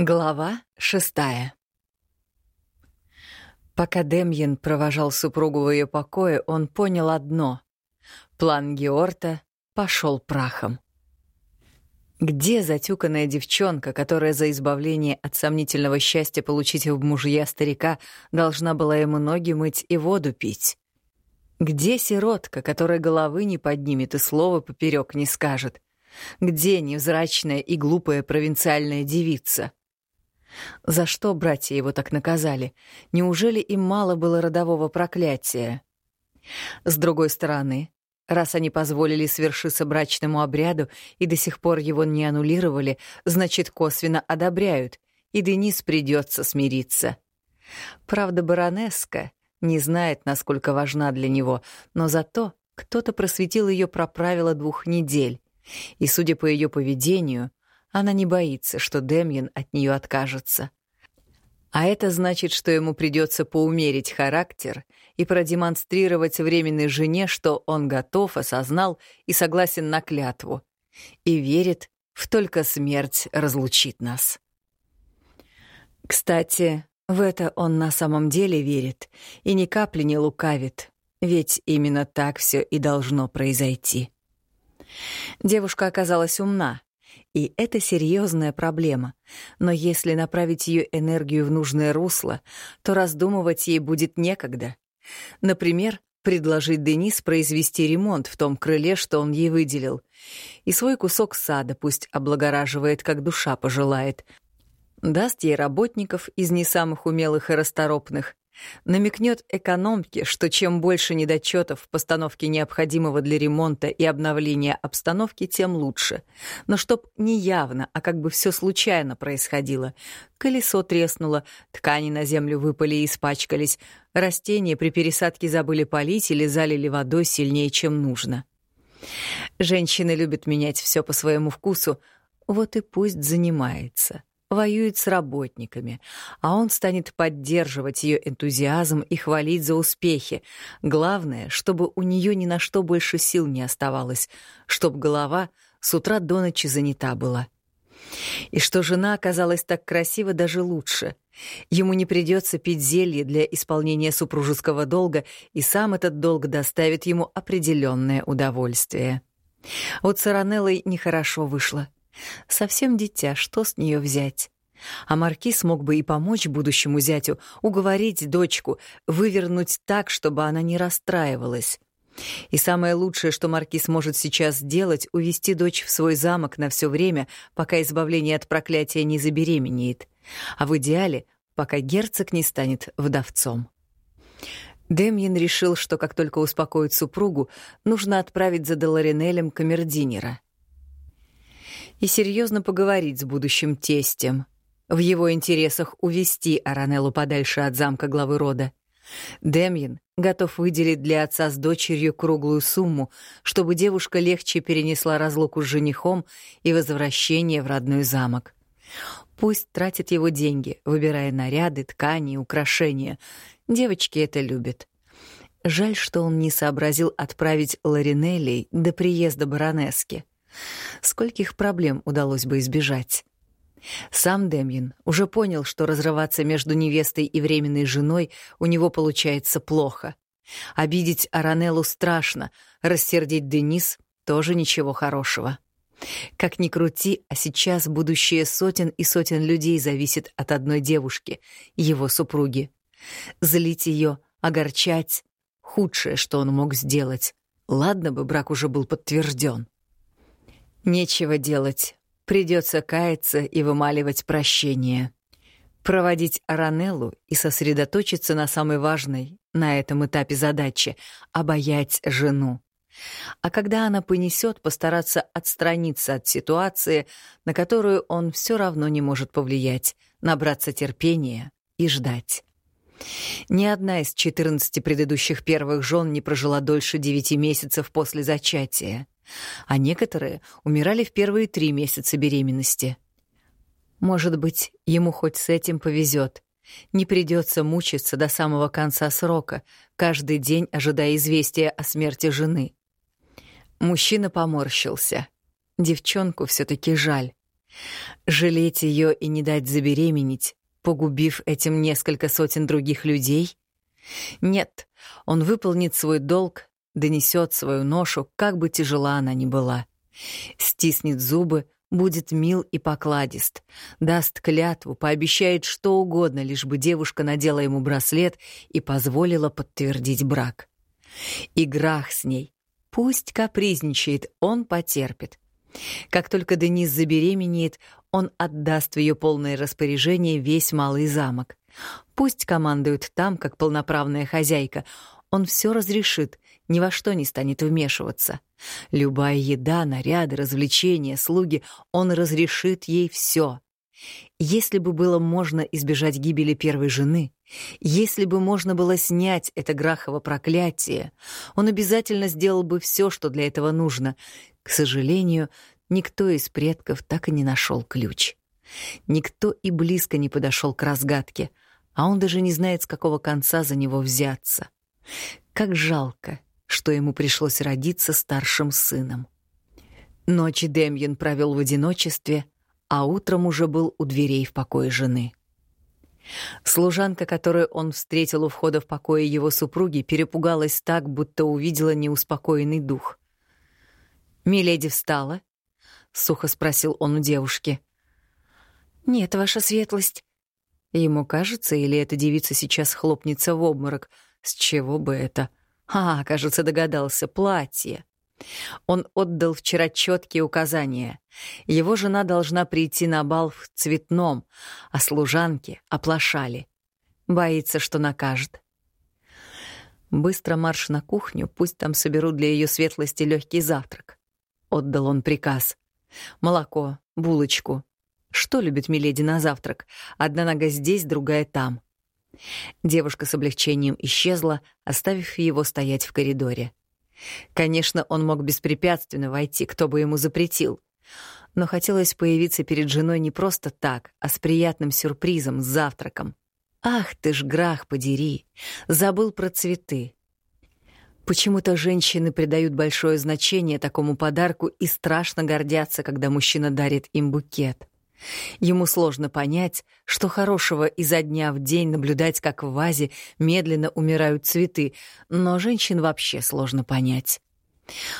Глава шестая Пока Демьян провожал супругу в ее покое, он понял одно — план Георта пошел прахом. Где затюканная девчонка, которая за избавление от сомнительного счастья получить в мужья старика должна была ему ноги мыть и воду пить? Где сиротка, которая головы не поднимет и слова поперек не скажет? Где невзрачная и глупая провинциальная девица? За что братья его так наказали? Неужели им мало было родового проклятия? С другой стороны, раз они позволили свершиться брачному обряду и до сих пор его не аннулировали, значит, косвенно одобряют, и Денис придется смириться. Правда, баронеска не знает, насколько важна для него, но зато кто-то просветил ее про правила двух недель, и, судя по ее поведению, она не боится, что Демьян от нее откажется. А это значит, что ему придется поумерить характер и продемонстрировать временной жене, что он готов, осознал и согласен на клятву. И верит в только смерть разлучит нас. Кстати, в это он на самом деле верит и ни капли не лукавит, ведь именно так все и должно произойти. Девушка оказалась умна, и это серьезная проблема. Но если направить ее энергию в нужное русло, то раздумывать ей будет некогда. Например, предложить Денис произвести ремонт в том крыле, что он ей выделил. И свой кусок сада пусть облагораживает, как душа пожелает. Даст ей работников из не самых умелых и расторопных, намекнет экономке, что чем больше недочетов в постановке необходимого для ремонта и обновления обстановки, тем лучше. Но чтоб не явно, а как бы все случайно происходило. Колесо треснуло, ткани на землю выпали и испачкались, растения при пересадке забыли полить или залили водой сильнее, чем нужно. Женщины любят менять все по своему вкусу, вот и пусть занимается воюет с работниками, а он станет поддерживать ее энтузиазм и хвалить за успехи. Главное, чтобы у нее ни на что больше сил не оставалось, чтобы голова с утра до ночи занята была. И что жена оказалась так красива даже лучше. Ему не придется пить зелье для исполнения супружеского долга, и сам этот долг доставит ему определенное удовольствие. Вот с Аранеллой нехорошо вышло. Совсем дитя, что с нее взять? А Маркиз мог бы и помочь будущему зятю уговорить дочку, вывернуть так, чтобы она не расстраивалась. И самое лучшее, что Маркиз может сейчас сделать, увести дочь в свой замок на все время, пока избавление от проклятия не забеременеет. А в идеале, пока герцог не станет вдовцом. Демьян решил, что как только успокоит супругу, нужно отправить за Доларинелем камердинера и серьезно поговорить с будущим тестем. В его интересах увести Аранеллу подальше от замка главы рода. Демьян готов выделить для отца с дочерью круглую сумму, чтобы девушка легче перенесла разлуку с женихом и возвращение в родной замок. Пусть тратит его деньги, выбирая наряды, ткани украшения. Девочки это любят. Жаль, что он не сообразил отправить Ларинелли до приезда баронески. Скольких проблем удалось бы избежать? Сам Демьян уже понял, что разрываться между невестой и временной женой у него получается плохо. Обидеть Аранеллу страшно, рассердить Денис тоже ничего хорошего. Как ни крути, а сейчас будущее сотен и сотен людей зависит от одной девушки, его супруги. Злить ее, огорчать — худшее, что он мог сделать. Ладно бы брак уже был подтвержден. Нечего делать. Придется каяться и вымаливать прощение. Проводить Аранеллу и сосредоточиться на самой важной на этом этапе задачи — обаять жену. А когда она понесет, постараться отстраниться от ситуации, на которую он все равно не может повлиять, набраться терпения и ждать. Ни одна из 14 предыдущих первых жен не прожила дольше 9 месяцев после зачатия а некоторые умирали в первые три месяца беременности. Может быть, ему хоть с этим повезет. Не придется мучиться до самого конца срока, каждый день ожидая известия о смерти жены. Мужчина поморщился. Девчонку все таки жаль. Жалеть ее и не дать забеременеть, погубив этим несколько сотен других людей? Нет, он выполнит свой долг, донесет свою ношу, как бы тяжела она ни была. Стиснет зубы, будет мил и покладист, даст клятву, пообещает что угодно, лишь бы девушка надела ему браслет и позволила подтвердить брак. Играх с ней. Пусть капризничает, он потерпит. Как только Денис забеременеет, он отдаст в ее полное распоряжение весь малый замок. Пусть командует там, как полноправная хозяйка. Он все разрешит, ни во что не станет вмешиваться. Любая еда, наряды, развлечения, слуги — он разрешит ей все. Если бы было можно избежать гибели первой жены, если бы можно было снять это грахово проклятие, он обязательно сделал бы все, что для этого нужно. К сожалению, никто из предков так и не нашел ключ. Никто и близко не подошел к разгадке, а он даже не знает, с какого конца за него взяться. Как жалко, что ему пришлось родиться старшим сыном. Ночи Демьян провел в одиночестве, а утром уже был у дверей в покое жены. Служанка, которую он встретил у входа в покое его супруги, перепугалась так, будто увидела неуспокоенный дух. «Миледи встала?» — сухо спросил он у девушки. «Нет, ваша светлость». Ему кажется, или эта девица сейчас хлопнется в обморок. С чего бы это? А, кажется, догадался, платье. Он отдал вчера четкие указания. Его жена должна прийти на бал в цветном, а служанки оплошали. Боится, что накажет. Быстро марш на кухню, пусть там соберут для ее светлости легкий завтрак. Отдал он приказ. Молоко, булочку. Что любит Миледи на завтрак? Одна нога здесь, другая там. Девушка с облегчением исчезла, оставив его стоять в коридоре. Конечно, он мог беспрепятственно войти, кто бы ему запретил. Но хотелось появиться перед женой не просто так, а с приятным сюрпризом, с завтраком. Ах ты ж, грах подери, забыл про цветы. Почему-то женщины придают большое значение такому подарку и страшно гордятся, когда мужчина дарит им букет. Ему сложно понять, что хорошего изо дня в день наблюдать, как в вазе медленно умирают цветы, но женщин вообще сложно понять.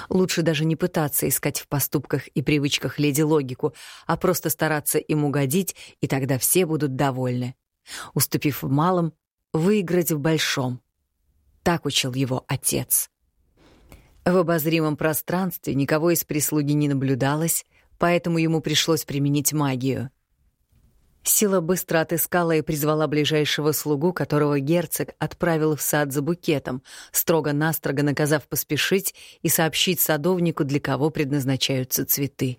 Лучше даже не пытаться искать в поступках и привычках леди логику, а просто стараться им угодить, и тогда все будут довольны. Уступив в малом, выиграть в большом. Так учил его отец. В обозримом пространстве никого из прислуги не наблюдалось, поэтому ему пришлось применить магию. Сила быстро отыскала и призвала ближайшего слугу, которого герцог отправил в сад за букетом, строго-настрого наказав поспешить и сообщить садовнику, для кого предназначаются цветы.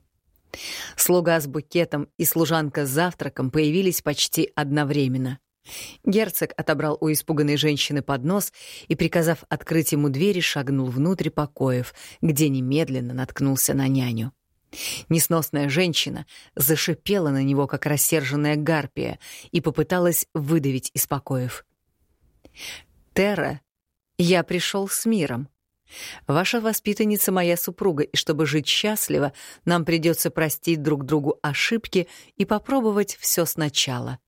Слуга с букетом и служанка с завтраком появились почти одновременно. Герцог отобрал у испуганной женщины поднос и, приказав открыть ему двери, шагнул внутрь покоев, где немедленно наткнулся на няню. Несносная женщина зашипела на него, как рассерженная гарпия, и попыталась выдавить из покоев. «Терра, я пришел с миром. Ваша воспитанница моя супруга, и чтобы жить счастливо, нам придется простить друг другу ошибки и попробовать все сначала».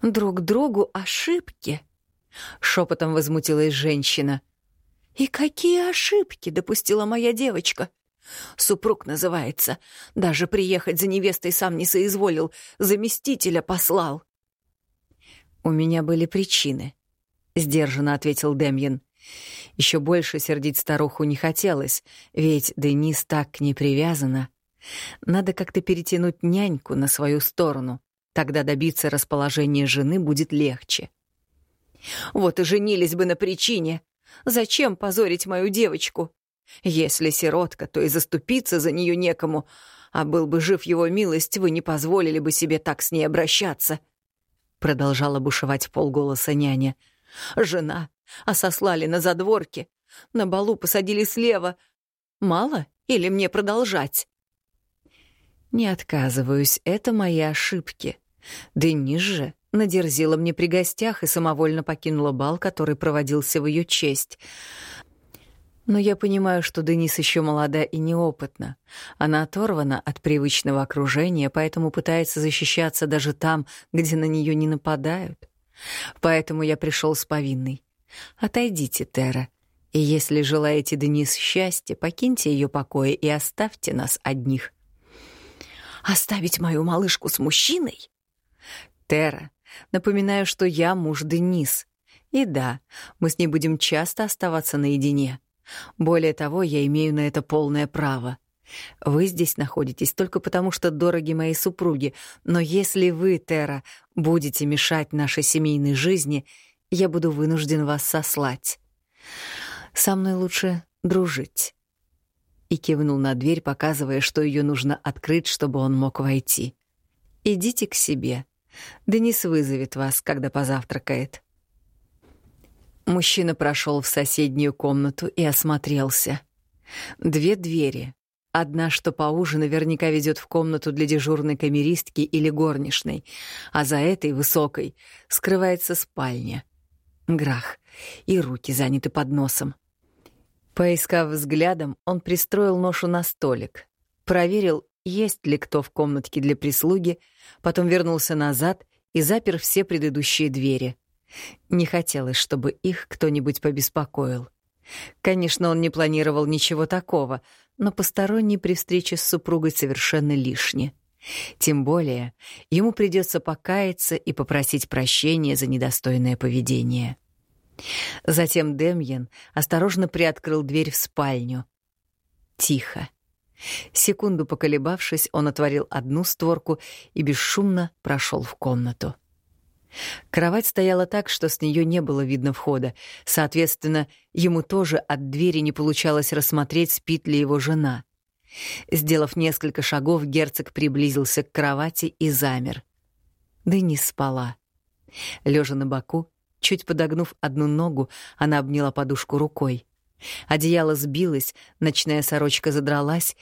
«Друг другу ошибки?» — шепотом возмутилась женщина. «И какие ошибки допустила моя девочка?» Супруг называется. Даже приехать за невестой сам не соизволил, заместителя послал. «У меня были причины», — сдержанно ответил Демьян. Еще больше сердить старуху не хотелось, ведь Денис так к ней привязана. Надо как-то перетянуть няньку на свою сторону, тогда добиться расположения жены будет легче. «Вот и женились бы на причине. Зачем позорить мою девочку?» Если сиротка, то и заступиться за нее некому, а был бы жив его милость, вы не позволили бы себе так с ней обращаться. Продолжала бушевать полголоса няня. Жена, а сослали на задворке. На балу посадили слева. Мало или мне продолжать? Не отказываюсь, это мои ошибки. Денис же надерзила мне при гостях и самовольно покинула бал, который проводился в ее честь. Но я понимаю, что Денис еще молода и неопытна. Она оторвана от привычного окружения, поэтому пытается защищаться даже там, где на нее не нападают. Поэтому я пришел с повинной. Отойдите, Тера. И если желаете Денис счастья, покиньте ее покои и оставьте нас одних. Оставить мою малышку с мужчиной? Тера, напоминаю, что я муж Денис. И да, мы с ней будем часто оставаться наедине. Более того, я имею на это полное право. Вы здесь находитесь только потому, что дороги моей супруги, но если вы, Тера, будете мешать нашей семейной жизни, я буду вынужден вас сослать. Со мной лучше дружить. И кивнул на дверь, показывая, что ее нужно открыть, чтобы он мог войти. Идите к себе. Денис вызовет вас, когда позавтракает. Мужчина прошел в соседнюю комнату и осмотрелся. Две двери. Одна, что поуже, наверняка ведет в комнату для дежурной камеристки или горничной, а за этой, высокой, скрывается спальня. Грах. И руки заняты под носом. Поискав взглядом, он пристроил ношу на столик, проверил, есть ли кто в комнатке для прислуги, потом вернулся назад и запер все предыдущие двери — не хотелось, чтобы их кто-нибудь побеспокоил. Конечно, он не планировал ничего такого, но посторонний при встрече с супругой совершенно лишне. Тем более, ему придется покаяться и попросить прощения за недостойное поведение. Затем Демьян осторожно приоткрыл дверь в спальню. Тихо. Секунду поколебавшись, он отворил одну створку и бесшумно прошел в комнату. Кровать стояла так, что с нее не было видно входа. Соответственно, ему тоже от двери не получалось рассмотреть, спит ли его жена. Сделав несколько шагов, герцог приблизился к кровати и замер. Денис спала. Лежа на боку, чуть подогнув одну ногу, она обняла подушку рукой. Одеяло сбилось, ночная сорочка задралась,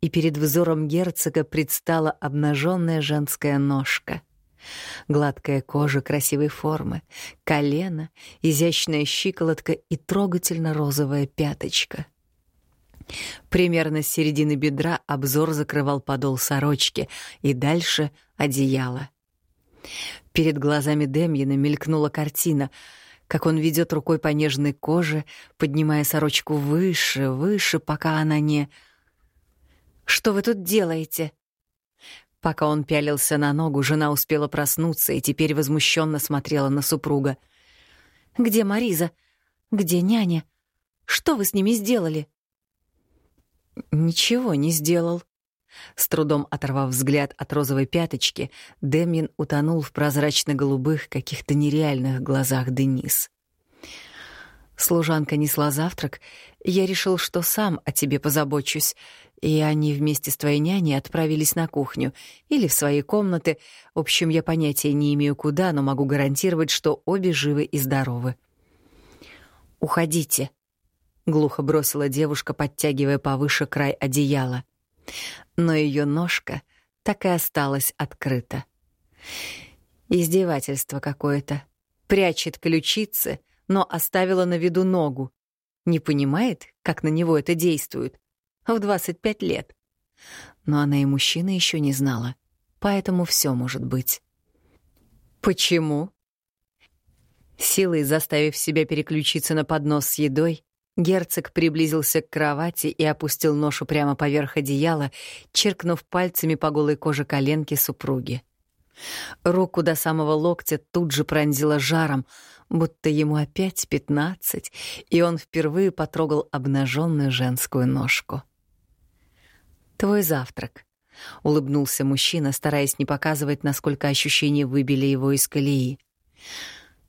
и перед взором герцога предстала обнаженная женская ножка — Гладкая кожа красивой формы, колено, изящная щиколотка и трогательно розовая пяточка. Примерно с середины бедра обзор закрывал подол сорочки, и дальше — одеяло. Перед глазами Демьена мелькнула картина, как он ведет рукой по нежной коже, поднимая сорочку выше, выше, пока она не... «Что вы тут делаете?» Пока он пялился на ногу, жена успела проснуться и теперь возмущенно смотрела на супруга. «Где Мариза? Где няня? Что вы с ними сделали?» «Ничего не сделал». С трудом оторвав взгляд от розовой пяточки, Демин утонул в прозрачно-голубых, каких-то нереальных глазах Денис. Служанка несла завтрак. Я решил, что сам о тебе позабочусь. И они вместе с твоей няней отправились на кухню или в свои комнаты. В общем, я понятия не имею куда, но могу гарантировать, что обе живы и здоровы. «Уходите», — глухо бросила девушка, подтягивая повыше край одеяла. Но ее ножка так и осталась открыта. Издевательство какое-то. Прячет ключицы, но оставила на виду ногу. Не понимает, как на него это действует. В 25 лет. Но она и мужчина еще не знала, поэтому все может быть. Почему? Силой заставив себя переключиться на поднос с едой, герцог приблизился к кровати и опустил ношу прямо поверх одеяла, черкнув пальцами по голой коже коленки супруги. Руку до самого локтя тут же пронзила жаром, будто ему опять пятнадцать, и он впервые потрогал обнаженную женскую ножку. «Твой завтрак», — улыбнулся мужчина, стараясь не показывать, насколько ощущения выбили его из колеи.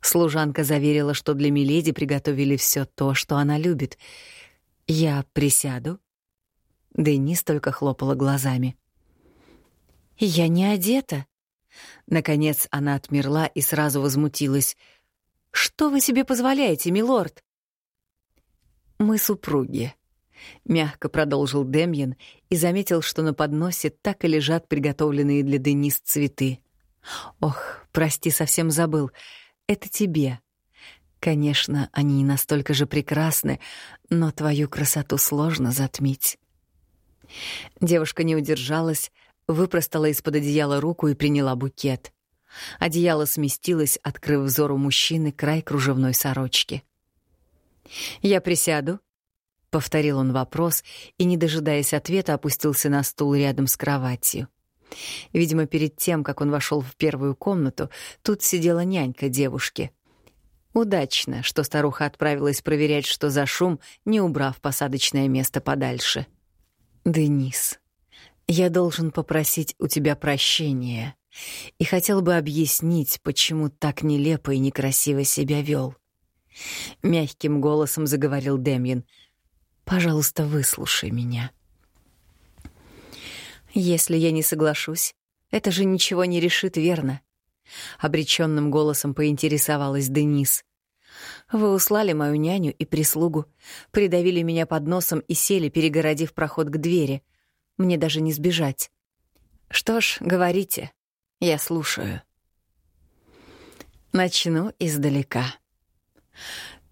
Служанка заверила, что для Миледи приготовили все то, что она любит. «Я присяду?» Денис только хлопала глазами. «Я не одета», Наконец она отмерла и сразу возмутилась. «Что вы себе позволяете, милорд?» «Мы супруги», — мягко продолжил Демьян и заметил, что на подносе так и лежат приготовленные для Денис цветы. «Ох, прости, совсем забыл. Это тебе. Конечно, они не настолько же прекрасны, но твою красоту сложно затмить. Девушка не удержалась, выпростала из-под одеяла руку и приняла букет. Одеяло сместилось, открыв взору мужчины край кружевной сорочки. «Я присяду?» — повторил он вопрос и, не дожидаясь ответа, опустился на стул рядом с кроватью. Видимо, перед тем, как он вошел в первую комнату, тут сидела нянька девушки. Удачно, что старуха отправилась проверять, что за шум, не убрав посадочное место подальше. «Денис, я должен попросить у тебя прощения и хотел бы объяснить, почему так нелепо и некрасиво себя вел. Мягким голосом заговорил Демьян. «Пожалуйста, выслушай меня». «Если я не соглашусь, это же ничего не решит, верно?» Обреченным голосом поинтересовалась Денис. «Вы услали мою няню и прислугу, придавили меня под носом и сели, перегородив проход к двери. Мне даже не сбежать. Что ж, говорите, я слушаю». Начну издалека.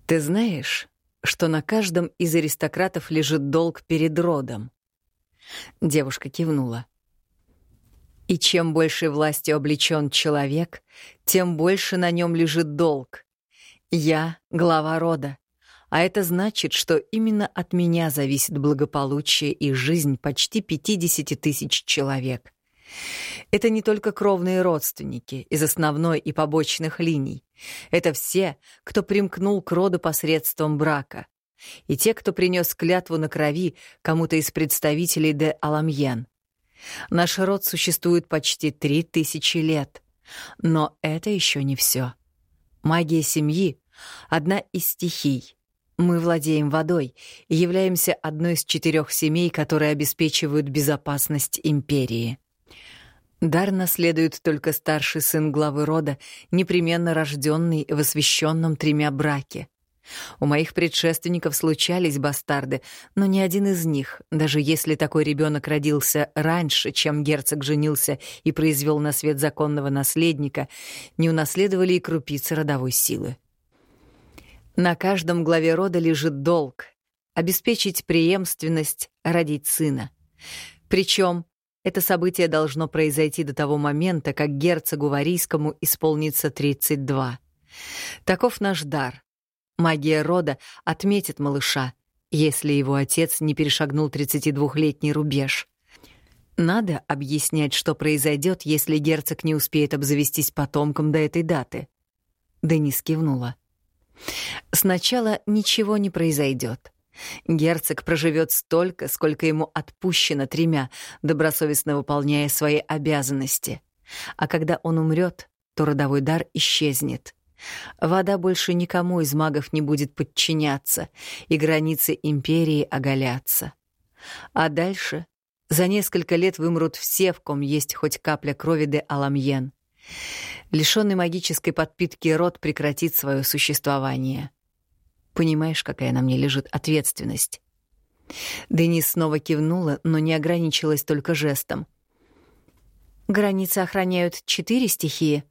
Ты знаешь, что на каждом из аристократов лежит долг перед родом? Девушка кивнула. И чем больше властью облечен человек, тем больше на нем лежит долг. Я — глава рода, а это значит, что именно от меня зависит благополучие и жизнь почти 50 тысяч человек. Это не только кровные родственники из основной и побочных линий. Это все, кто примкнул к роду посредством брака и те, кто принес клятву на крови кому-то из представителей де Аламьен. Наш род существует почти три тысячи лет. Но это еще не все. Магия семьи — одна из стихий. Мы владеем водой и являемся одной из четырех семей, которые обеспечивают безопасность империи. Дар наследует только старший сын главы рода, непременно рожденный в освященном тремя браке. У моих предшественников случались бастарды, но ни один из них, даже если такой ребенок родился раньше, чем герцог женился и произвел на свет законного наследника, не унаследовали и крупицы родовой силы. На каждом главе рода лежит долг — обеспечить преемственность, родить сына. Причем это событие должно произойти до того момента, как герцогу Варийскому исполнится 32. Таков наш дар — Магия рода отметит малыша, если его отец не перешагнул 32-летний рубеж. Надо объяснять, что произойдет, если герцог не успеет обзавестись потомком до этой даты. Денис кивнула. Сначала ничего не произойдет. Герцог проживет столько, сколько ему отпущено тремя, добросовестно выполняя свои обязанности. А когда он умрет, то родовой дар исчезнет. Вода больше никому из магов не будет подчиняться, и границы империи оголятся. А дальше за несколько лет вымрут все, в ком есть хоть капля крови де Аламьен. Лишенный магической подпитки род прекратит свое существование. Понимаешь, какая на мне лежит ответственность? Денис снова кивнула, но не ограничилась только жестом. «Границы охраняют четыре стихии?»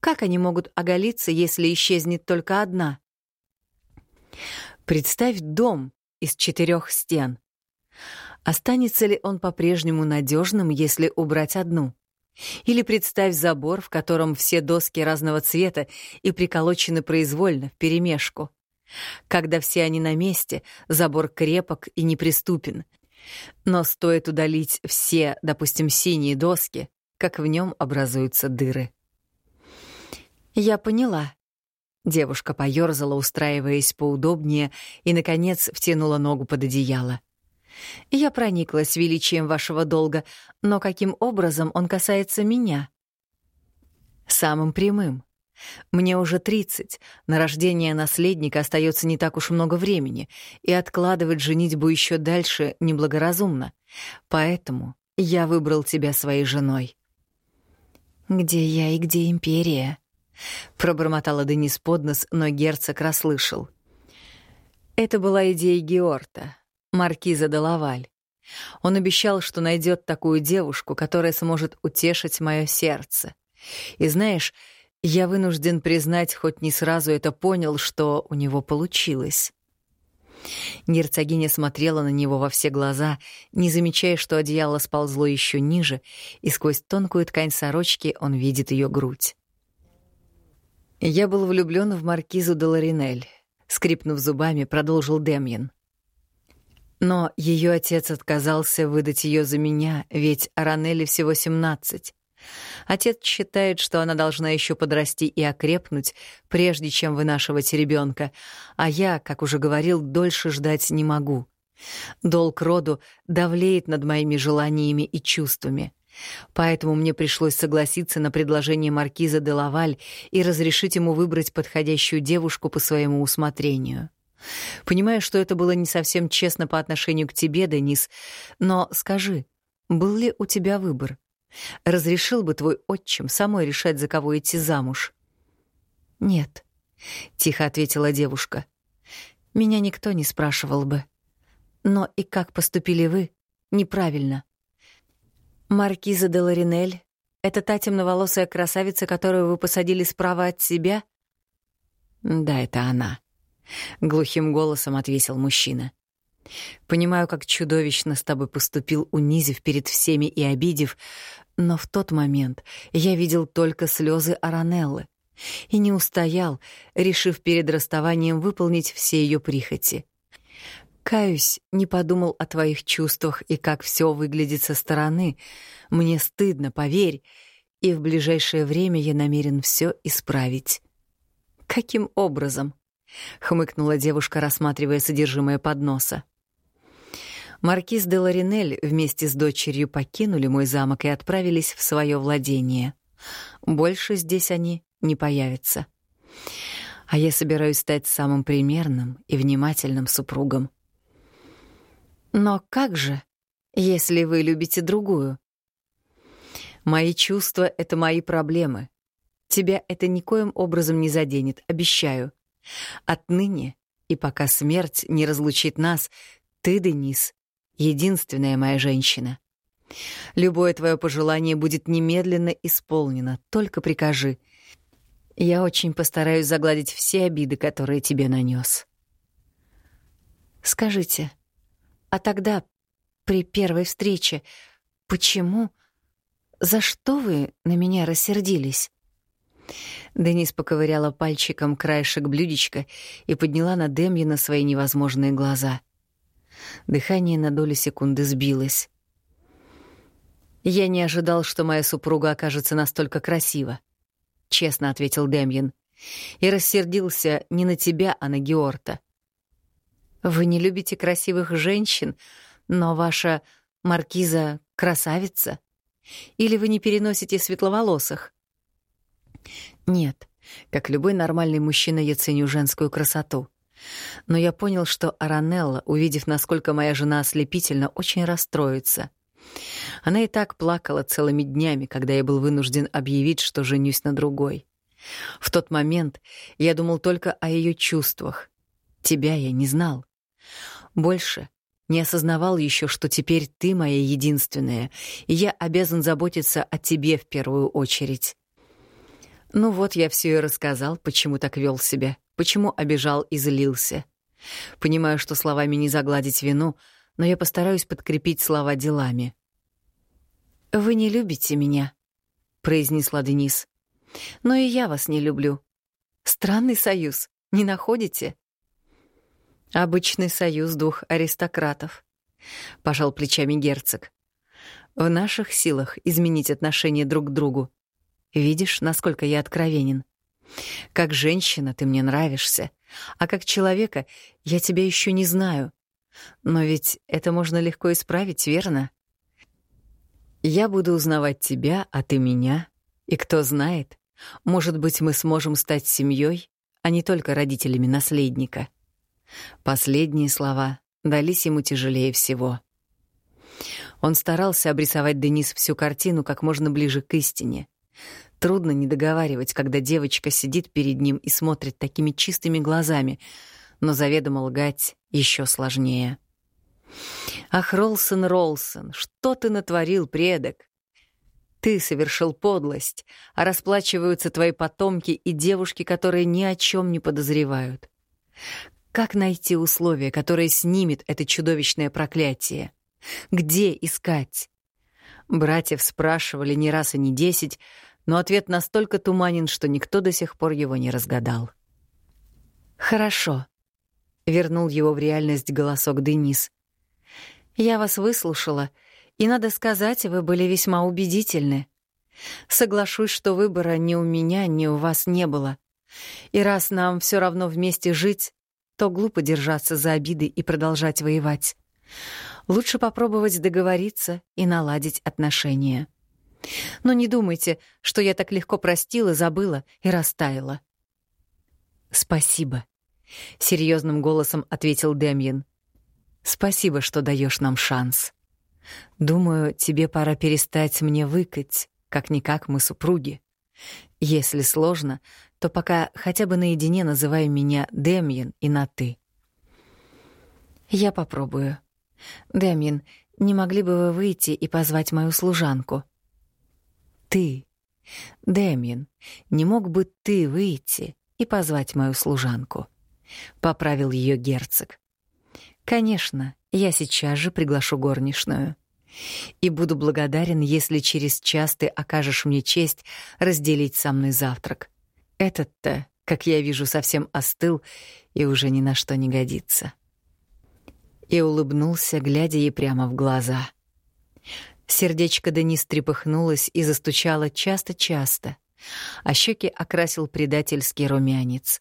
Как они могут оголиться, если исчезнет только одна? Представь дом из четырех стен. Останется ли он по-прежнему надежным, если убрать одну? Или представь забор, в котором все доски разного цвета и приколочены произвольно, вперемешку. Когда все они на месте, забор крепок и неприступен. Но стоит удалить все, допустим, синие доски, как в нем образуются дыры. «Я поняла». Девушка поёрзала, устраиваясь поудобнее, и, наконец, втянула ногу под одеяло. «Я прониклась величием вашего долга, но каким образом он касается меня?» «Самым прямым. Мне уже тридцать, на рождение наследника остается не так уж много времени, и откладывать женитьбу еще дальше неблагоразумно. Поэтому я выбрал тебя своей женой». «Где я и где империя?» Пробормотала Денис под нос, но герцог расслышал. Это была идея Георта, маркиза де Лаваль. Он обещал, что найдет такую девушку, которая сможет утешить мое сердце. И знаешь, я вынужден признать, хоть не сразу это понял, что у него получилось. Герцогиня смотрела на него во все глаза, не замечая, что одеяло сползло еще ниже, и сквозь тонкую ткань сорочки он видит ее грудь. Я был влюблен в маркизу де Ларинель, скрипнув зубами, продолжил Демьян. Но ее отец отказался выдать ее за меня, ведь Аранелли всего семнадцать. Отец считает, что она должна еще подрасти и окрепнуть, прежде чем вынашивать ребенка, а я, как уже говорил, дольше ждать не могу. Долг роду давлеет над моими желаниями и чувствами. Поэтому мне пришлось согласиться на предложение маркиза де Лаваль и разрешить ему выбрать подходящую девушку по своему усмотрению. Понимаю, что это было не совсем честно по отношению к тебе, Денис, но скажи, был ли у тебя выбор? Разрешил бы твой отчим самой решать, за кого идти замуж? Нет, тихо ответила девушка. Меня никто не спрашивал бы. Но и как поступили вы, неправильно. Маркиза де Ларинель — это та темноволосая красавица, которую вы посадили справа от себя? Да, это она. Глухим голосом ответил мужчина. Понимаю, как чудовищно с тобой поступил, унизив перед всеми и обидев, но в тот момент я видел только слезы Аранеллы и не устоял, решив перед расставанием выполнить все ее прихоти. Каюсь, не подумал о твоих чувствах и как все выглядит со стороны. Мне стыдно, поверь, и в ближайшее время я намерен все исправить. Каким образом? хмыкнула девушка, рассматривая содержимое подноса. Маркиз де Ларинель вместе с дочерью покинули мой замок и отправились в свое владение. Больше здесь они не появятся. А я собираюсь стать самым примерным и внимательным супругом. Но как же, если вы любите другую? Мои чувства — это мои проблемы. Тебя это никоим образом не заденет, обещаю. Отныне и пока смерть не разлучит нас, ты, Денис, единственная моя женщина. Любое твое пожелание будет немедленно исполнено, только прикажи. Я очень постараюсь загладить все обиды, которые тебе нанес. Скажите, а тогда, при первой встрече, почему... За что вы на меня рассердились? Денис поковыряла пальчиком краешек блюдечка и подняла на Демьена свои невозможные глаза. Дыхание на долю секунды сбилось. «Я не ожидал, что моя супруга окажется настолько красива», — честно ответил Демьен. «И рассердился не на тебя, а на Георта. Вы не любите красивых женщин, но ваша маркиза — красавица? Или вы не переносите светловолосых?» Нет, как любой нормальный мужчина, я ценю женскую красоту. Но я понял, что Аранелла, увидев, насколько моя жена ослепительна, очень расстроится. Она и так плакала целыми днями, когда я был вынужден объявить, что женюсь на другой. В тот момент я думал только о ее чувствах. Тебя я не знал. Больше не осознавал еще, что теперь ты моя единственная, и я обязан заботиться о тебе в первую очередь. Ну вот я все и рассказал, почему так вел себя, почему обижал и злился. Понимаю, что словами не загладить вину, но я постараюсь подкрепить слова делами. «Вы не любите меня», — произнесла Денис. «Но и я вас не люблю. Странный союз, не находите?» «Обычный союз двух аристократов», — пожал плечами герцог. «В наших силах изменить отношение друг к другу. Видишь, насколько я откровенен. Как женщина ты мне нравишься, а как человека я тебя еще не знаю. Но ведь это можно легко исправить, верно? Я буду узнавать тебя, а ты меня, и кто знает, может быть, мы сможем стать семьей, а не только родителями наследника. Последние слова дались ему тяжелее всего. Он старался обрисовать Денис всю картину как можно ближе к истине, Трудно не договаривать, когда девочка сидит перед ним и смотрит такими чистыми глазами, но заведомо лгать еще сложнее. «Ах, Ролсон, Ролсон, что ты натворил, предок?» Ты совершил подлость, а расплачиваются твои потомки и девушки, которые ни о чем не подозревают. Как найти условия, которые снимет это чудовищное проклятие? Где искать? Братьев спрашивали не раз и не десять, но ответ настолько туманен, что никто до сих пор его не разгадал. «Хорошо», — вернул его в реальность голосок Денис. «Я вас выслушала, и, надо сказать, вы были весьма убедительны. Соглашусь, что выбора ни у меня, ни у вас не было. И раз нам все равно вместе жить, то глупо держаться за обиды и продолжать воевать. Лучше попробовать договориться и наладить отношения. Но не думайте, что я так легко простила, забыла и растаяла. «Спасибо», — серьезным голосом ответил Демьян. «Спасибо, что даешь нам шанс. Думаю, тебе пора перестать мне выкать, как-никак мы супруги. Если сложно, то пока хотя бы наедине называй меня Демьян и на «ты». Я попробую. Демьян, не могли бы вы выйти и позвать мою служанку? Ты. Демьян, не мог бы ты выйти и позвать мою служанку? Поправил ее герцог. Конечно, я сейчас же приглашу горничную. И буду благодарен, если через час ты окажешь мне честь разделить со мной завтрак. Этот-то, как я вижу, совсем остыл и уже ни на что не годится. И улыбнулся, глядя ей прямо в глаза. Сердечко Денис трепыхнулось и застучало часто-часто, а щеки окрасил предательский румянец.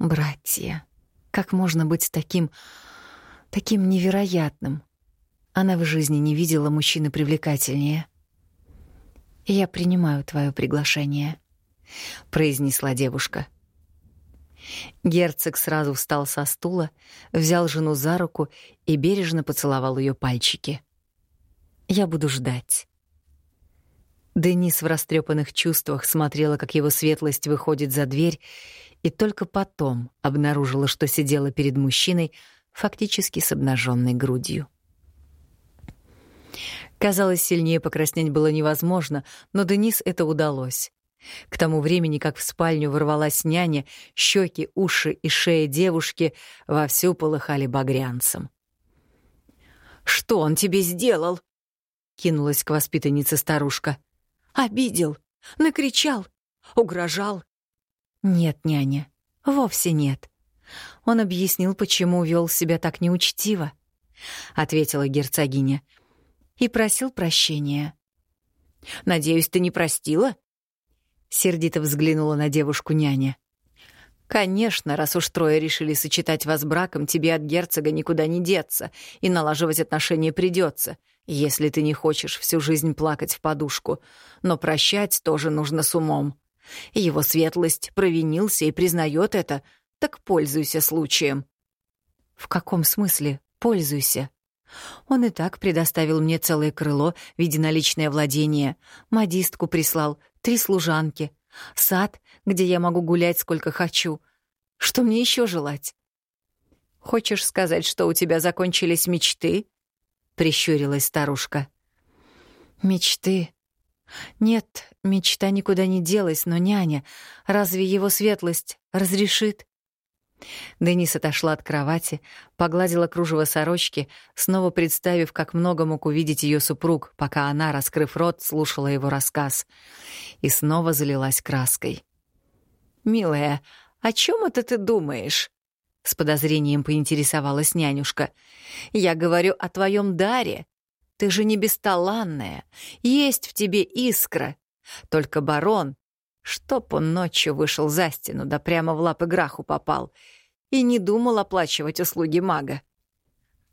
«Братья, как можно быть таким... таким невероятным?» Она в жизни не видела мужчины привлекательнее. «Я принимаю твое приглашение», — произнесла девушка. Герцог сразу встал со стула, взял жену за руку и бережно поцеловал ее пальчики. «Я буду ждать». Денис в растрепанных чувствах смотрела, как его светлость выходит за дверь, и только потом обнаружила, что сидела перед мужчиной фактически с обнаженной грудью. Казалось, сильнее покраснеть было невозможно, но Денис это удалось. К тому времени, как в спальню ворвалась няня, щеки, уши и шея девушки вовсю полыхали багрянцем. «Что он тебе сделал?» — кинулась к воспитаннице старушка. «Обидел, накричал, угрожал». «Нет, няня, вовсе нет. Он объяснил, почему вел себя так неучтиво», — ответила герцогиня. «И просил прощения». «Надеюсь, ты не простила?» Сердито взглянула на девушку няня. «Конечно, раз уж трое решили сочетать вас браком, тебе от герцога никуда не деться, и налаживать отношения придется, если ты не хочешь всю жизнь плакать в подушку. Но прощать тоже нужно с умом. Его светлость провинился и признает это, так пользуйся случаем». «В каком смысле пользуйся?» Он и так предоставил мне целое крыло в виде наличное владение, модистку прислал, три служанки, сад, где я могу гулять сколько хочу. Что мне еще желать? Хочешь сказать, что у тебя закончились мечты? Прищурилась старушка. Мечты. Нет, мечта никуда не делась, но няня, разве его светлость разрешит? Денис отошла от кровати, погладила кружево сорочки, снова представив, как много мог увидеть ее супруг, пока она, раскрыв рот, слушала его рассказ. И снова залилась краской. «Милая, о чем это ты думаешь?» — с подозрением поинтересовалась нянюшка. «Я говорю о твоем даре. Ты же не бесталанная. Есть в тебе искра. Только барон Чтоб он ночью вышел за стену, да прямо в лапы Граху попал, и не думал оплачивать услуги мага.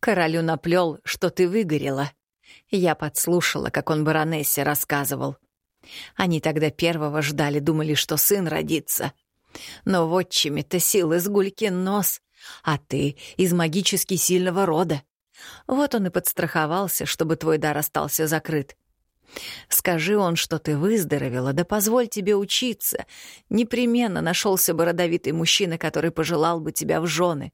Королю наплел, что ты выгорела. Я подслушала, как он баронессе рассказывал. Они тогда первого ждали, думали, что сын родится. Но вот чеми-то силы с гулькин нос, а ты из магически сильного рода. Вот он и подстраховался, чтобы твой дар остался закрыт. Скажи он, что ты выздоровела, да позволь тебе учиться. Непременно нашелся бы родовитый мужчина, который пожелал бы тебя в жены.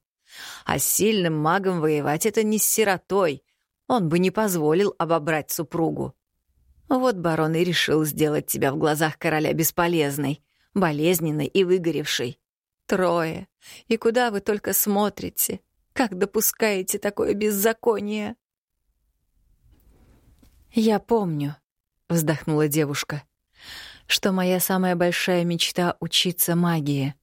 А с сильным магом воевать — это не с сиротой. Он бы не позволил обобрать супругу. Вот барон и решил сделать тебя в глазах короля бесполезной, болезненной и выгоревшей. Трое. И куда вы только смотрите? Как допускаете такое беззаконие? Я помню, вздохнула девушка, что моя самая большая мечта — учиться магии.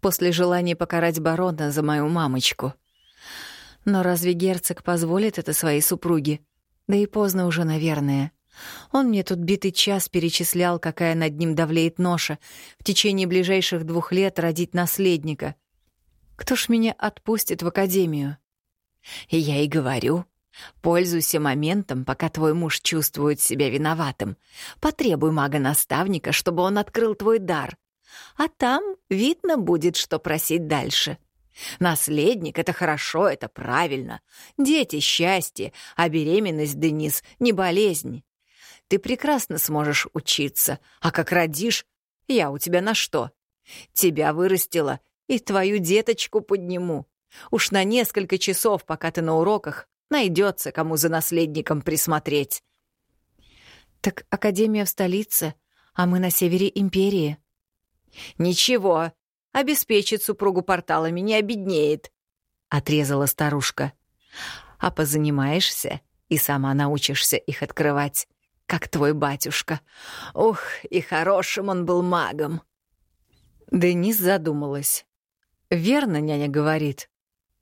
После желания покарать барона за мою мамочку. Но разве герцог позволит это своей супруге? Да и поздно уже, наверное. Он мне тут битый час перечислял, какая над ним давлеет ноша, в течение ближайших двух лет родить наследника. Кто ж меня отпустит в академию? И я и говорю, пользуйся моментом, пока твой муж чувствует себя виноватым. Потребуй мага-наставника, чтобы он открыл твой дар. А там видно будет, что просить дальше. Наследник — это хорошо, это правильно. Дети — счастье, а беременность, Денис, не болезнь. Ты прекрасно сможешь учиться, а как родишь, я у тебя на что? Тебя вырастила и твою деточку подниму. Уж на несколько часов, пока ты на уроках, найдется, кому за наследником присмотреть. Так Академия в столице, а мы на севере империи. Ничего, обеспечит супругу порталами, не обеднеет, — отрезала старушка. А позанимаешься и сама научишься их открывать как твой батюшка. Ух, и хорошим он был магом. Денис задумалась. Верно няня говорит.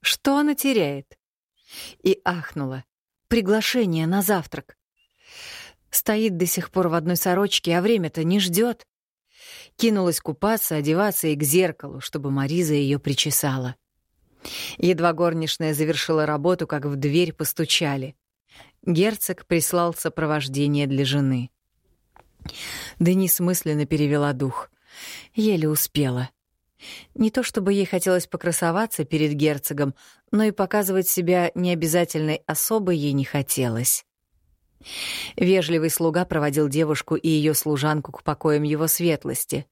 Что она теряет? И ахнула. Приглашение на завтрак. Стоит до сих пор в одной сорочке, а время-то не ждет. Кинулась купаться, одеваться и к зеркалу, чтобы Мариза ее причесала. Едва горничная завершила работу, как в дверь постучали. Герцог прислал сопровождение для жены. Денис мысленно перевела дух. Еле успела. Не то чтобы ей хотелось покрасоваться перед герцогом, но и показывать себя необязательной особой ей не хотелось. Вежливый слуга проводил девушку и ее служанку к покоям его светлости.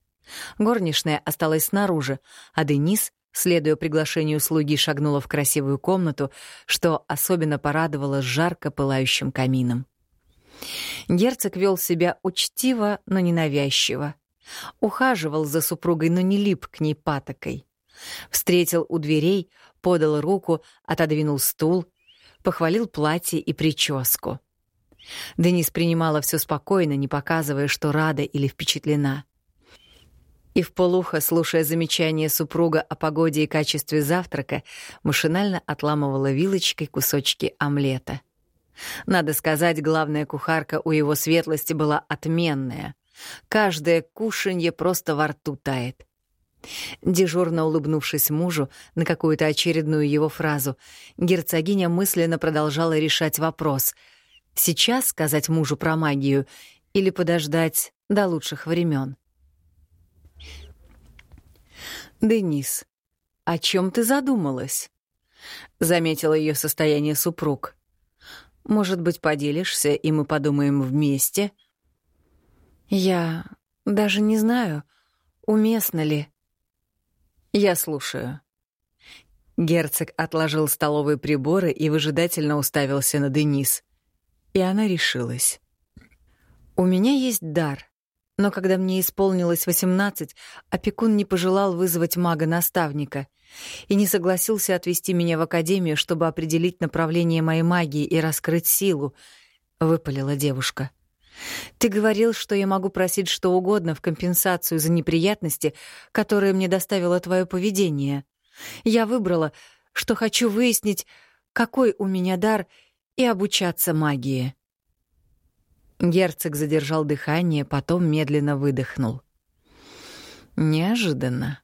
Горничная осталась снаружи, а Денис следуя приглашению слуги, шагнула в красивую комнату, что особенно порадовало жарко пылающим камином. Герцог вел себя учтиво, но ненавязчиво. Ухаживал за супругой, но не лип к ней патокой. Встретил у дверей, подал руку, отодвинул стул, похвалил платье и прическу. Денис принимала все спокойно, не показывая, что рада или впечатлена и в полухо, слушая замечания супруга о погоде и качестве завтрака, машинально отламывала вилочкой кусочки омлета. Надо сказать, главная кухарка у его светлости была отменная. Каждое кушанье просто во рту тает. Дежурно улыбнувшись мужу на какую-то очередную его фразу, герцогиня мысленно продолжала решать вопрос — сейчас сказать мужу про магию или подождать до лучших времен. «Денис, о чем ты задумалась?» — заметила ее состояние супруг. «Может быть, поделишься, и мы подумаем вместе?» «Я даже не знаю, уместно ли». «Я слушаю». Герцог отложил столовые приборы и выжидательно уставился на Денис. И она решилась. «У меня есть дар. Но когда мне исполнилось 18, опекун не пожелал вызвать мага-наставника и не согласился отвести меня в академию, чтобы определить направление моей магии и раскрыть силу, — выпалила девушка. «Ты говорил, что я могу просить что угодно в компенсацию за неприятности, которые мне доставило твое поведение. Я выбрала, что хочу выяснить, какой у меня дар, и обучаться магии». Герцог задержал дыхание, потом медленно выдохнул. Неожиданно.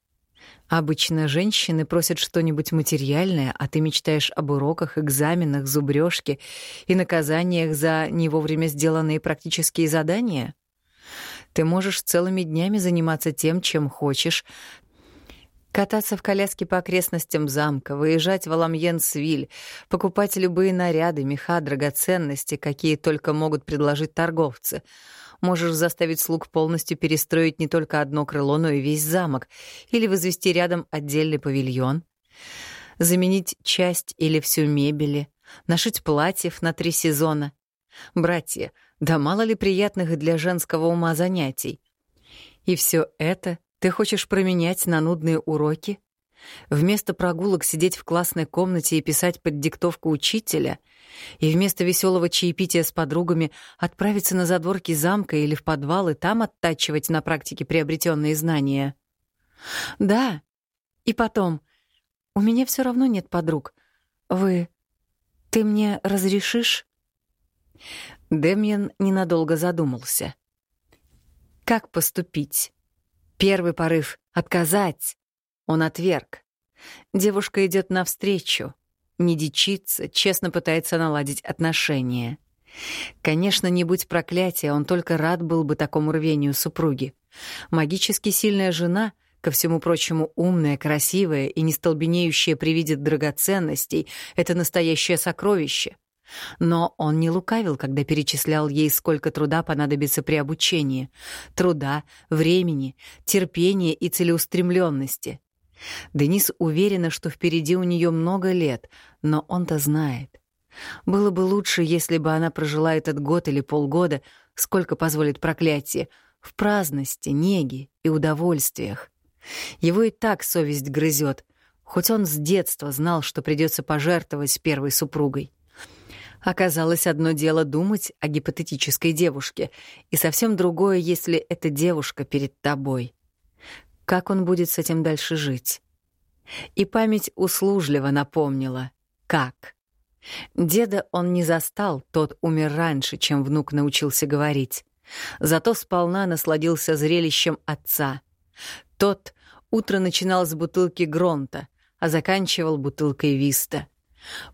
Обычно женщины просят что-нибудь материальное, а ты мечтаешь об уроках, экзаменах, зубрёжке и наказаниях за не вовремя сделанные практические задания. Ты можешь целыми днями заниматься тем, чем хочешь, Кататься в коляске по окрестностям замка, выезжать в Аламьен-Свиль, покупать любые наряды, меха, драгоценности, какие только могут предложить торговцы. Можешь заставить слуг полностью перестроить не только одно крыло, но и весь замок, или возвести рядом отдельный павильон. Заменить часть или всю мебели, нашить платьев на три сезона. Братья, Да мало ли приятных для женского ума занятий. И все это ты хочешь променять на нудные уроки? Вместо прогулок сидеть в классной комнате и писать под диктовку учителя, и вместо веселого чаепития с подругами отправиться на задворки замка или в подвал и там оттачивать на практике приобретенные знания. Да, и потом, у меня все равно нет подруг. Вы... Ты мне разрешишь? Демьян ненадолго задумался. Как поступить? Первый порыв — отказать. Он отверг. Девушка идет навстречу, не дичится, честно пытается наладить отношения. Конечно, не будь проклятия, он только рад был бы такому рвению супруги. Магически сильная жена, ко всему прочему умная, красивая и не столбенеющая при виде драгоценностей — это настоящее сокровище. Но он не лукавил, когда перечислял ей, сколько труда понадобится при обучении. Труда, времени, терпения и целеустремленности. Денис уверена, что впереди у нее много лет, но он-то знает. Было бы лучше, если бы она прожила этот год или полгода, сколько позволит проклятие, в праздности, неге и удовольствиях. Его и так совесть грызет, хоть он с детства знал, что придется пожертвовать первой супругой. Оказалось, одно дело думать о гипотетической девушке, и совсем другое, если эта девушка перед тобой. Как он будет с этим дальше жить? И память услужливо напомнила, как. Деда он не застал, тот умер раньше, чем внук научился говорить. Зато сполна насладился зрелищем отца. Тот утро начинал с бутылки Гронта, а заканчивал бутылкой Виста.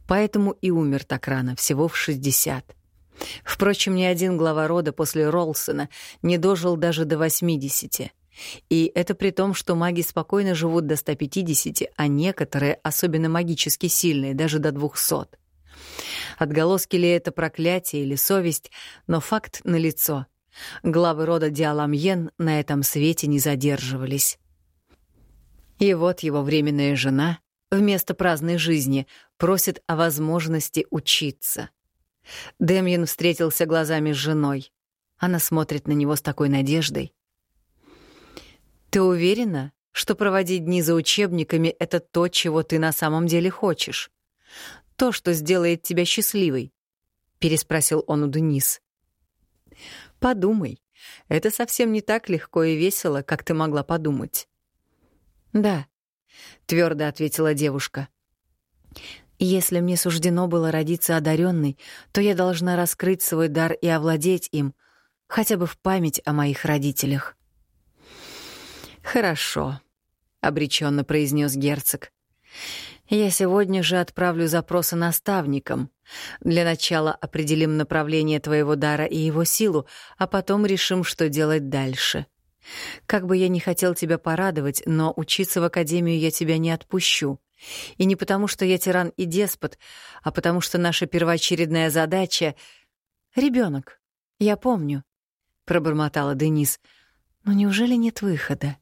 Поэтому и умер так рано, всего в 60. Впрочем, ни один глава рода после Ролсона не дожил даже до 80. И это при том, что маги спокойно живут до 150, а некоторые, особенно магически сильные, даже до 200. Отголоски ли это проклятие или совесть, но факт налицо. Главы рода Диаламьен на этом свете не задерживались. И вот его временная жена вместо праздной жизни просит о возможности учиться. Демьян встретился глазами с женой. Она смотрит на него с такой надеждой. Ты уверена, что проводить дни за учебниками — это то, чего ты на самом деле хочешь? То, что сделает тебя счастливой? Переспросил он у Денис. Подумай. Это совсем не так легко и весело, как ты могла подумать. Да, твердо ответила девушка. Если мне суждено было родиться одаренной, то я должна раскрыть свой дар и овладеть им, хотя бы в память о моих родителях. Хорошо, обреченно произнес герцог. Я сегодня же отправлю запросы наставникам. Для начала определим направление твоего дара и его силу, а потом решим, что делать дальше. Как бы я ни хотел тебя порадовать, но учиться в академию я тебя не отпущу. И не потому, что я тиран и деспот, а потому что наша первоочередная задача — ребенок. Я помню, — пробормотала Денис. Но неужели нет выхода?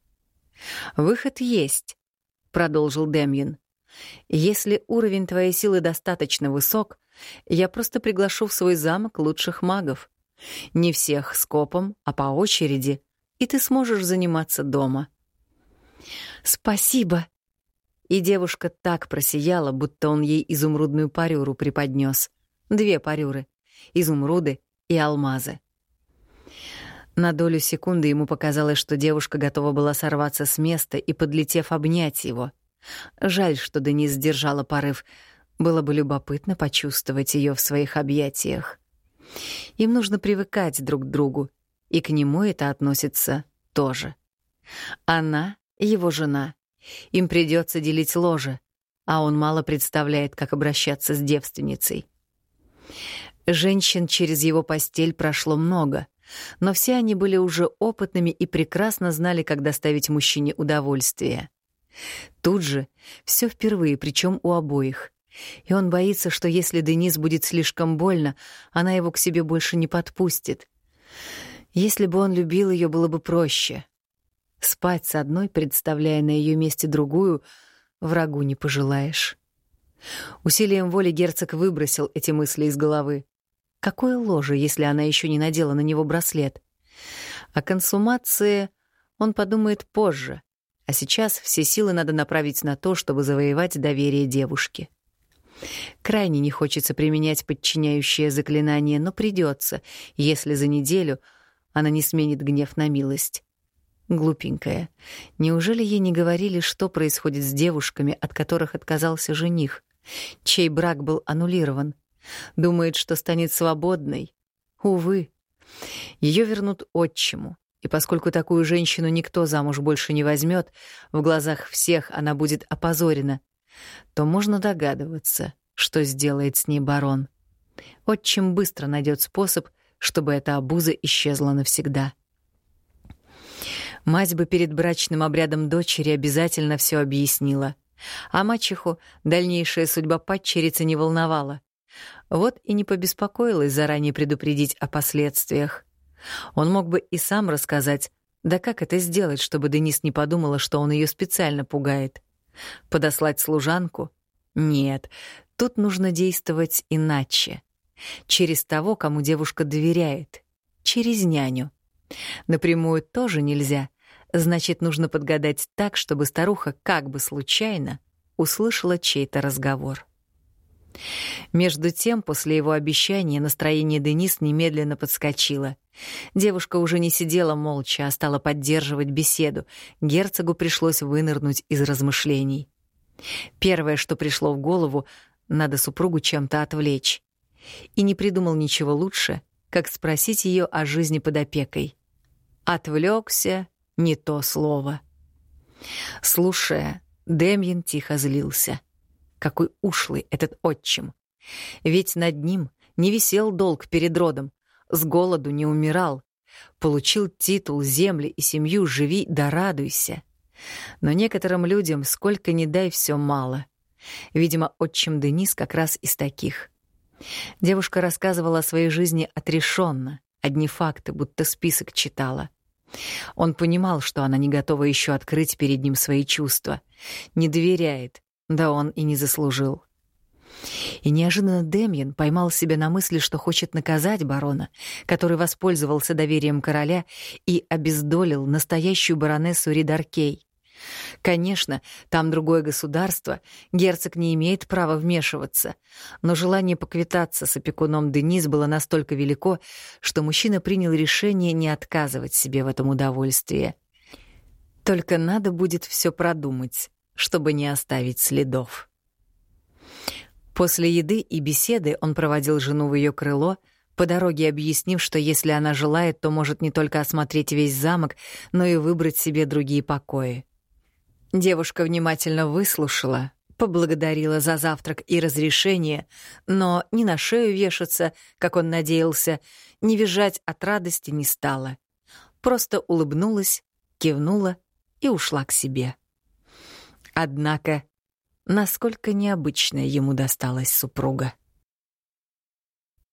«Выход есть», — продолжил Демьян. «Если уровень твоей силы достаточно высок, я просто приглашу в свой замок лучших магов. Не всех скопом, а по очереди, и ты сможешь заниматься дома». «Спасибо!» И девушка так просияла, будто он ей изумрудную парюру преподнес. Две парюры — изумруды и алмазы. На долю секунды ему показалось, что девушка готова была сорваться с места и, подлетев, обнять его. Жаль, что Денис сдержала порыв. Было бы любопытно почувствовать ее в своих объятиях. Им нужно привыкать друг к другу, и к нему это относится тоже. Она — его жена. Им придется делить ложе, а он мало представляет, как обращаться с девственницей. Женщин через его постель прошло много — но все они были уже опытными и прекрасно знали, как доставить мужчине удовольствие. Тут же все впервые, причем у обоих. И он боится, что если Денис будет слишком больно, она его к себе больше не подпустит. Если бы он любил ее, было бы проще. Спать с одной, представляя на ее месте другую, врагу не пожелаешь. Усилием воли герцог выбросил эти мысли из головы. Какое ложе, если она еще не надела на него браслет? О консумации он подумает позже, а сейчас все силы надо направить на то, чтобы завоевать доверие девушки. Крайне не хочется применять подчиняющее заклинание, но придется, если за неделю она не сменит гнев на милость. Глупенькая. Неужели ей не говорили, что происходит с девушками, от которых отказался жених, чей брак был аннулирован? Думает, что станет свободной. Увы. Ее вернут отчиму, и поскольку такую женщину никто замуж больше не возьмет, в глазах всех она будет опозорена, то можно догадываться, что сделает с ней барон. Отчим быстро найдет способ, чтобы эта обуза исчезла навсегда. Мать бы перед брачным обрядом дочери обязательно все объяснила. А мачеху дальнейшая судьба падчерицы не волновала. Вот и не побеспокоилась заранее предупредить о последствиях. Он мог бы и сам рассказать, да как это сделать, чтобы Денис не подумала, что он ее специально пугает. Подослать служанку? Нет, тут нужно действовать иначе. Через того, кому девушка доверяет. Через няню. Напрямую тоже нельзя. Значит, нужно подгадать так, чтобы старуха как бы случайно услышала чей-то разговор. Между тем, после его обещания, настроение Денис немедленно подскочило. Девушка уже не сидела молча, а стала поддерживать беседу. Герцогу пришлось вынырнуть из размышлений. Первое, что пришло в голову, надо супругу чем-то отвлечь. И не придумал ничего лучше, как спросить ее о жизни под опекой. Отвлекся не то слово. Слушая, Демьян тихо злился. Какой ушлый этот отчим. Ведь над ним не висел долг перед родом, с голоду не умирал. Получил титул, земли и семью, живи да радуйся. Но некоторым людям сколько ни дай все мало. Видимо, отчим Денис как раз из таких. Девушка рассказывала о своей жизни отрешенно, одни факты, будто список читала. Он понимал, что она не готова еще открыть перед ним свои чувства, не доверяет, да он и не заслужил. И неожиданно Демьян поймал себя на мысли, что хочет наказать барона, который воспользовался доверием короля и обездолил настоящую баронессу Ридаркей. Конечно, там другое государство, герцог не имеет права вмешиваться, но желание поквитаться с опекуном Денис было настолько велико, что мужчина принял решение не отказывать себе в этом удовольствии. Только надо будет все продумать, чтобы не оставить следов. После еды и беседы он проводил жену в ее крыло, по дороге объяснив, что если она желает, то может не только осмотреть весь замок, но и выбрать себе другие покои. Девушка внимательно выслушала, поблагодарила за завтрак и разрешение, но ни на шею вешаться, как он надеялся, ни визжать от радости не стала. Просто улыбнулась, кивнула и ушла к себе. Однако, насколько необычная ему досталась супруга.